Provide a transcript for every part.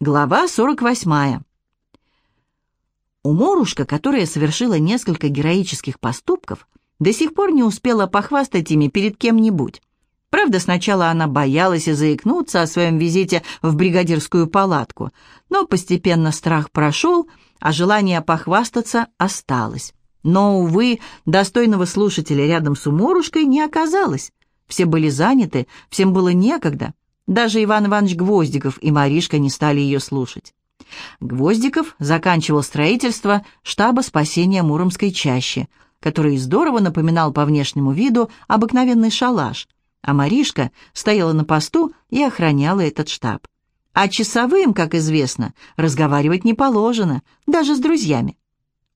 Глава 48. Уморушка, которая совершила несколько героических поступков, до сих пор не успела похвастать ими перед кем-нибудь. Правда, сначала она боялась и заикнуться о своем визите в бригадирскую палатку, но постепенно страх прошел, а желание похвастаться осталось. Но, увы, достойного слушателя рядом с Уморушкой не оказалось. Все были заняты, всем было некогда. Даже Иван Иванович Гвоздиков и Маришка не стали ее слушать. Гвоздиков заканчивал строительство штаба спасения Муромской чащи, который здорово напоминал по внешнему виду обыкновенный шалаш, а Маришка стояла на посту и охраняла этот штаб. А часовым, как известно, разговаривать не положено, даже с друзьями.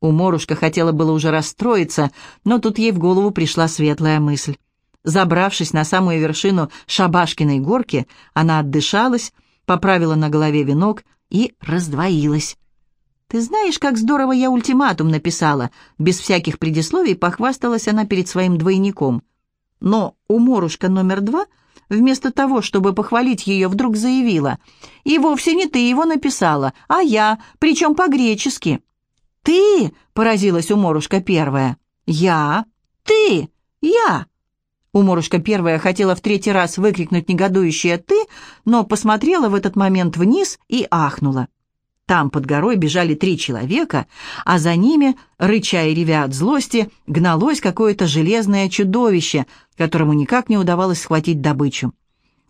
У Морушка хотела было уже расстроиться, но тут ей в голову пришла светлая мысль. Забравшись на самую вершину Шабашкиной горки, она отдышалась, поправила на голове венок и раздвоилась. «Ты знаешь, как здорово я ультиматум написала?» Без всяких предисловий похвасталась она перед своим двойником. Но у Морушка номер два, вместо того, чтобы похвалить ее, вдруг заявила, «И вовсе не ты его написала, а я, причем по-гречески». «Ты?» — поразилась у Морушка первая. «Я? Ты? Я?» Уморушка первая хотела в третий раз выкрикнуть негодующее «ты», но посмотрела в этот момент вниз и ахнула. Там под горой бежали три человека, а за ними, рыча и ревя от злости, гналось какое-то железное чудовище, которому никак не удавалось схватить добычу.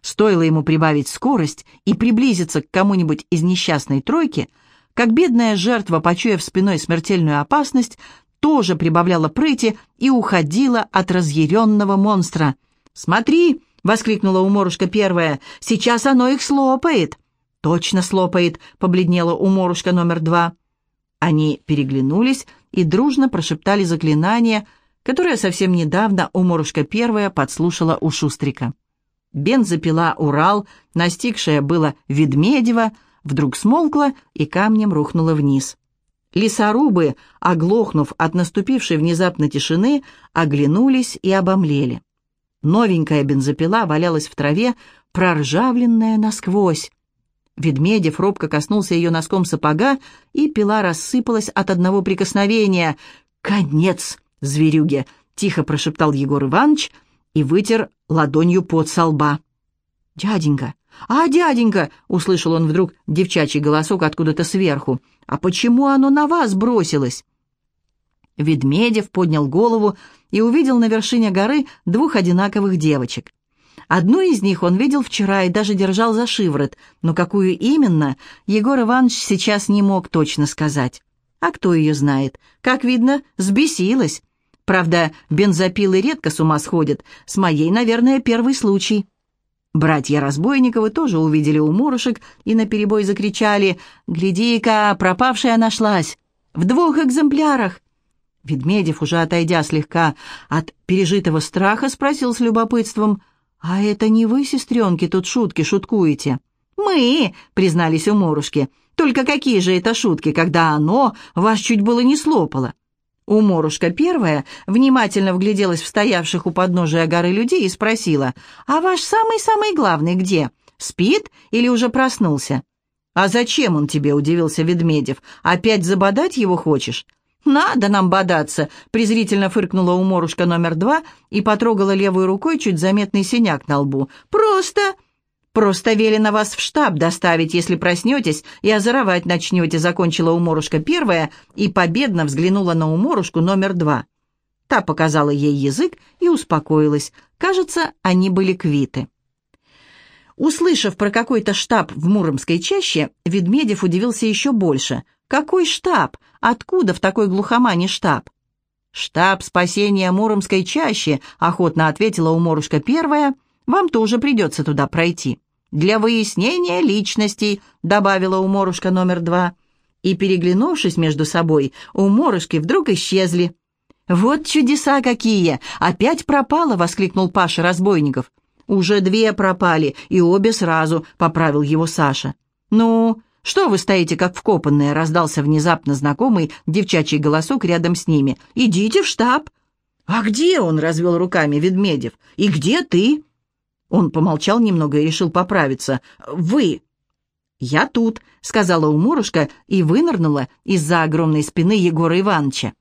Стоило ему прибавить скорость и приблизиться к кому-нибудь из несчастной тройки, как бедная жертва, почуяв спиной смертельную опасность, тоже прибавляла прыти и уходила от разъяренного монстра. «Смотри!» — воскликнула уморушка первая. «Сейчас оно их слопает!» «Точно слопает!» — побледнела уморушка номер два. Они переглянулись и дружно прошептали заклинание, которое совсем недавно уморушка первая подслушала у Шустрика. Бензопила «Урал», настигшая было Ведмедева, вдруг смолкла и камнем рухнула вниз. Лесорубы, оглохнув от наступившей внезапно тишины, оглянулись и обомлели. Новенькая бензопила валялась в траве, проржавленная насквозь. Ведмедев робко коснулся ее носком сапога, и пила рассыпалась от одного прикосновения. «Конец, зверюге!» — тихо прошептал Егор Иванович и вытер ладонью под со лба. «Дяденька! А, дяденька!» — услышал он вдруг девчачий голосок откуда-то сверху. «А почему оно на вас бросилось?» Ведмедев поднял голову и увидел на вершине горы двух одинаковых девочек. Одну из них он видел вчера и даже держал за шиворот, но какую именно, Егор Иванович сейчас не мог точно сказать. А кто ее знает? Как видно, сбесилась. Правда, бензопилы редко с ума сходят. С моей, наверное, первый случай. Братья Разбойниковы тоже увидели у мурушек и наперебой закричали «Гляди-ка, пропавшая нашлась! В двух экземплярах!» Ведмедев, уже отойдя слегка от пережитого страха, спросил с любопытством «А это не вы, сестренки, тут шутки шуткуете?» «Мы!» — признались у Морушки. «Только какие же это шутки, когда оно вас чуть было не слопало?» Уморушка первая внимательно вгляделась в стоявших у подножия горы людей и спросила, «А ваш самый-самый главный где? Спит или уже проснулся?» «А зачем он тебе?» — удивился Ведмедев. «Опять забодать его хочешь?» «Надо нам бодаться!» — презрительно фыркнула уморушка номер два и потрогала левой рукой чуть заметный синяк на лбу. «Просто...» «Просто велено вас в штаб доставить, если проснетесь и озоровать начнете», закончила уморушка первая и победно взглянула на уморушку номер два. Та показала ей язык и успокоилась. Кажется, они были квиты. Услышав про какой-то штаб в Муромской чаще, Ведмедев удивился еще больше. «Какой штаб? Откуда в такой глухомане штаб?» «Штаб спасения Муромской чащи», — охотно ответила уморушка первая. «Вам тоже придется туда пройти» для выяснения личностей», — добавила уморушка номер два. И, переглянувшись между собой, уморушки вдруг исчезли. «Вот чудеса какие! Опять пропала!» — воскликнул Паша Разбойников. «Уже две пропали, и обе сразу», — поправил его Саша. «Ну, что вы стоите, как вкопанные?» — раздался внезапно знакомый девчачий голосок рядом с ними. «Идите в штаб». «А где он?» — развел руками Ведмедев. «И где ты?» Он помолчал немного и решил поправиться. «Вы!» «Я тут», — сказала уморушка и вынырнула из-за огромной спины Егора Ивановича.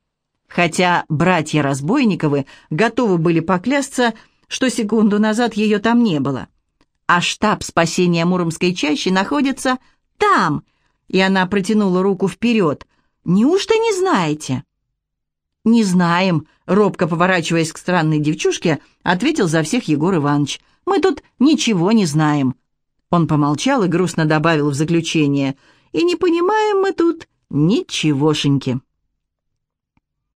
Хотя братья Разбойниковы готовы были поклясться, что секунду назад ее там не было. А штаб спасения Муромской чащи находится там, и она протянула руку вперед. «Неужто не знаете?» «Не знаем», — робко поворачиваясь к странной девчушке, ответил за всех Егор Иванович. «Мы тут ничего не знаем». Он помолчал и грустно добавил в заключение. «И не понимаем мы тут ничегошеньки».